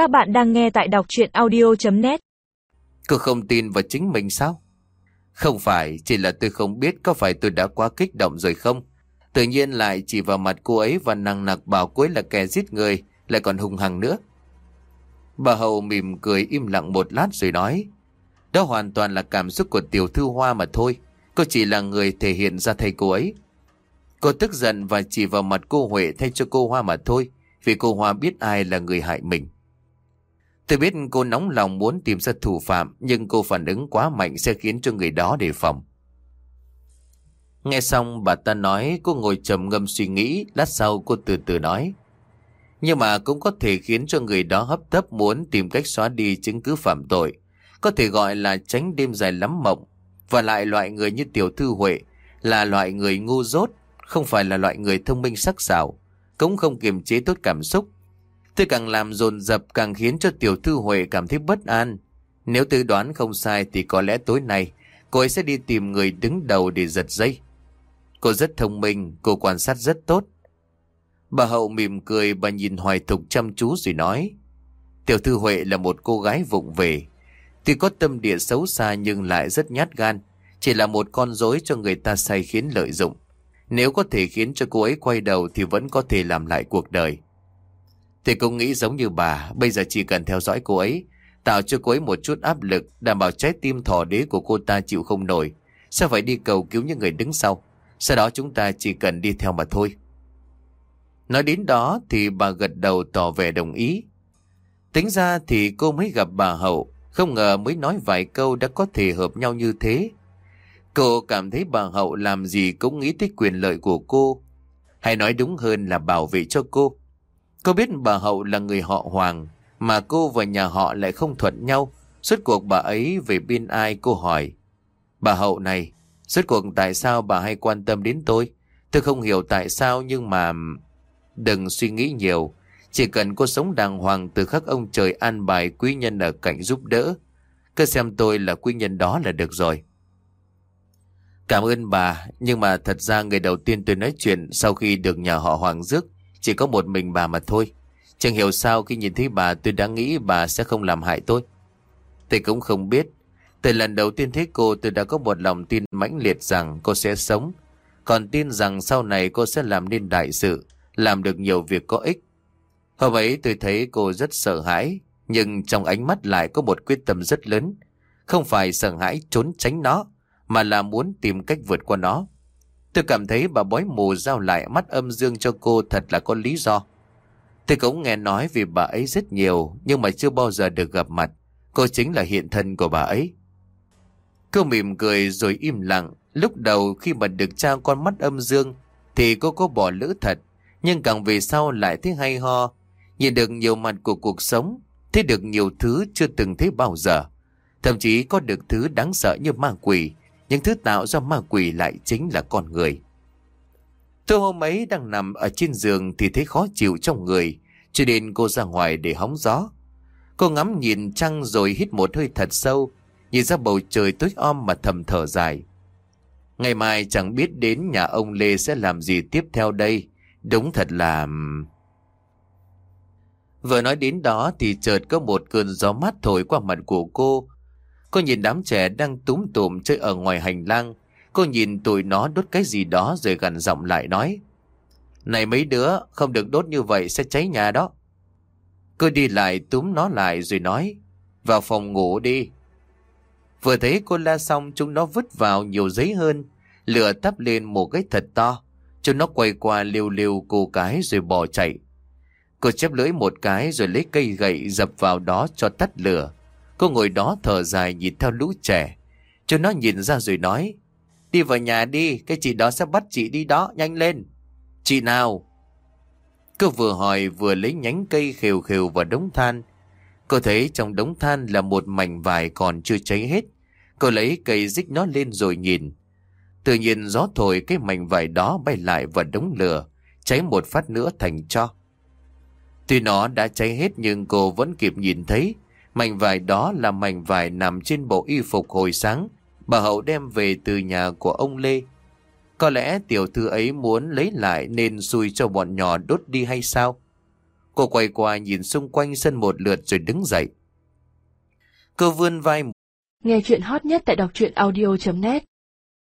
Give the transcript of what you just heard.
Các bạn đang nghe tại đọc chuyện audio.net Cô không tin vào chính mình sao? Không phải, chỉ là tôi không biết có phải tôi đã quá kích động rồi không? Tự nhiên lại chỉ vào mặt cô ấy và năng nặc bảo cô ấy là kẻ giết người, lại còn hung hăng nữa. Bà Hậu mỉm cười im lặng một lát rồi nói Đó hoàn toàn là cảm xúc của tiểu thư hoa mà thôi Cô chỉ là người thể hiện ra thầy cô ấy Cô tức giận và chỉ vào mặt cô Huệ thay cho cô Hoa mà thôi Vì cô Hoa biết ai là người hại mình Tôi biết cô nóng lòng muốn tìm ra thủ phạm, Nhưng cô phản ứng quá mạnh sẽ khiến cho người đó đề phòng. Nghe xong, bà ta nói, cô ngồi trầm ngâm suy nghĩ, Lát sau cô từ từ nói. Nhưng mà cũng có thể khiến cho người đó hấp tấp muốn tìm cách xóa đi chứng cứ phạm tội. Có thể gọi là tránh đêm dài lắm mộng. Và lại loại người như Tiểu Thư Huệ Là loại người ngu dốt, Không phải là loại người thông minh sắc sảo, Cũng không kiềm chế tốt cảm xúc. Tôi càng làm dồn dập càng khiến cho Tiểu Thư Huệ cảm thấy bất an Nếu tư đoán không sai thì có lẽ tối nay Cô ấy sẽ đi tìm người đứng đầu để giật dây Cô rất thông minh, cô quan sát rất tốt. Bà Hậu mỉm cười và nhìn Hoài Thục chăm chú rồi nói. Tiểu Thư Huệ là một cô gái vụng về. Tuy có tâm địa xấu xa nhưng lại rất nhát gan. Chỉ là một con rối cho người ta say khiến lợi dụng. Nếu có thể khiến cho cô ấy quay đầu thì vẫn có thể làm lại cuộc đời. Thì cũng nghĩ giống như bà, bây giờ chỉ cần theo dõi cô ấy, tạo cho cô ấy một chút áp lực, đảm bảo trái tim thỏ đế của cô ta chịu không nổi. Sao phải đi cầu cứu những người đứng sau? Sau đó chúng ta chỉ cần đi theo mà thôi. Nói đến đó thì bà gật đầu tỏ vẻ đồng ý. Tính ra thì cô mới gặp bà Hậu, không ngờ mới nói vài câu đã có thể hợp nhau như thế. Cô cảm thấy bà Hậu làm gì cũng nghĩ tới quyền lợi của cô, hay nói đúng hơn là bảo vệ cho cô. Cô biết bà Hậu là người họ Hoàng, mà cô và nhà họ lại không thuận nhau. Suốt cuộc bà ấy về bên ai cô hỏi. Bà Hậu này, Suốt cuộc tại sao bà hay quan tâm đến tôi? Tôi không hiểu tại sao nhưng mà... Đừng suy nghĩ nhiều. Chỉ cần cô sống đàng hoàng từ khắc ông trời an bài quý nhân ở cạnh giúp đỡ. Cứ xem tôi là quý nhân đó là được rồi. Cảm ơn bà, nhưng mà thật ra người đầu tiên tôi nói chuyện sau khi được nhà họ Hoàng rước, chỉ có một mình bà mà thôi. Chẳng hiểu sao khi nhìn thấy bà tôi đã nghĩ bà sẽ không làm hại tôi. Tôi cũng không biết, từ lần đầu tiên thấy cô tôi đã có một lòng tin mãnh liệt rằng cô sẽ sống. Còn tin rằng sau này cô sẽ làm nên đại sự, làm được nhiều việc có ích. Hôm ấy tôi thấy cô rất sợ hãi, nhưng trong ánh mắt lại có một quyết tâm rất lớn. Không phải sợ hãi trốn tránh nó, mà là muốn tìm cách vượt qua nó. Tôi cảm thấy bà bói mù giao lại mắt âm dương cho cô thật là có lý do. Tôi cũng nghe nói về bà ấy rất nhiều, nhưng mà chưa bao giờ được gặp mặt. Cô chính là hiện thân của bà ấy. Cô mỉm cười rồi im lặng. Lúc đầu khi mà được trao con mắt âm dương thì cô có bỏ lỡ thật. Nhưng càng về sau lại thấy hay ho. Nhìn được nhiều mặt của cuộc sống. Thấy được nhiều thứ chưa từng thấy bao giờ. Thậm chí có được thứ đáng sợ như ma quỷ. Những thứ tạo ra ma quỷ lại chính là con người. Tôi hôm ấy đang nằm ở trên giường thì thấy khó chịu trong người. Cho nên cô ra ngoài để hóng gió. Cô ngắm nhìn trăng rồi hít một hơi thật sâu, Nhìn ra bầu trời tối om mà thầm thở dài. Ngày mai chẳng biết đến nhà ông Lê sẽ làm gì tiếp theo đây. Đúng thật là... Vừa nói đến đó thì chợt có một cơn gió mát thổi qua mặt của cô. Cô nhìn đám trẻ đang túm tụm chơi ở ngoài hành lang. Cô nhìn tụi nó đốt cái gì đó rồi gần giọng lại nói. Này mấy đứa, không được đốt như vậy sẽ cháy nhà đó. Cô đi lại túm nó lại rồi nói. Vào phòng ngủ đi, Vừa thấy cô la xong chúng nó vứt vào nhiều giấy hơn. Lửa tắp lên một cái thật to. Chúng nó quay qua liều liều cô cái rồi bỏ chạy. Cô chép lưỡi một cái rồi lấy cây gậy dập vào đó cho tắt lửa. Cô ngồi đó thở dài nhìn theo lũ trẻ. cho nó nhìn ra rồi nói. Đi vào nhà đi, cái chị đó sẽ bắt chị đi đó, nhanh lên. Chị nào? Cô vừa hỏi vừa lấy nhánh cây khều khều vào đống than. Cô thấy trong đống than là một mảnh vải còn chưa cháy hết. Cô lấy cây dích nó lên rồi nhìn. Tự nhiên gió thổi cái mảnh vải đó bay lại vào đống lửa, cháy một phát nữa thành cho. Tuy nó đã cháy hết nhưng cô vẫn kịp nhìn thấy mảnh vải đó là mảnh vải nằm trên bộ y phục hồi sáng bà Hậu đem về từ nhà của ông Lê. Có lẽ tiểu thư ấy muốn lấy lại nên xui cho bọn nhỏ đốt đi hay sao? Cô quay qua nhìn xung quanh sân một lượt rồi đứng dậy. Cô vươn vai. Nghe chuyện hot nhất tại đọc truyện audio.net